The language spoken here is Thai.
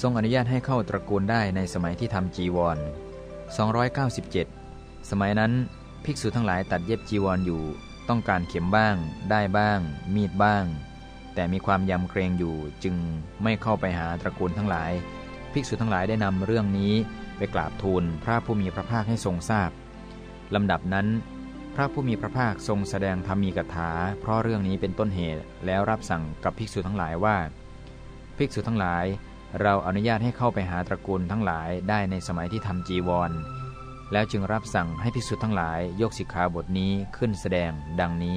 ทรงอนุญาตให้เข้าตระกูลได้ในสมัยที่ทำจีวร 297 สมัยนั้นภิกษุทั้งหลายตัดเย็บจีวรออยู่ ต้องการเข็มบ้าง ได้บ้าง มีดบ้าง แต่มีความยำเกรงอยู่จึงไม่เข้าไปหาตระกูลทั้งหลาย ภิกษุทั้งหลายได้นำเรื่องนี้ไปกราบทูลพระผู้มีพระภาคให้ทรงทราบลำดับนั้น พระผู้มีพระภาคทรงแสดงธรรมีกถา เพราะเรื่องนี้เป็นต้นเหตุแล้วรับสั่งกับภิกษุทั้งหลายว่า ภิกษุทั้งหลาย เราอนุญาตให้เข้าไปหาตระกูลทั้งหลายได้ในสมัยที่ทำจีวร แล้วจึงรับสั่งให้ภิกษุทั้งหลายยกสิกขาบทนี้ขึ้นแสดงดังนี้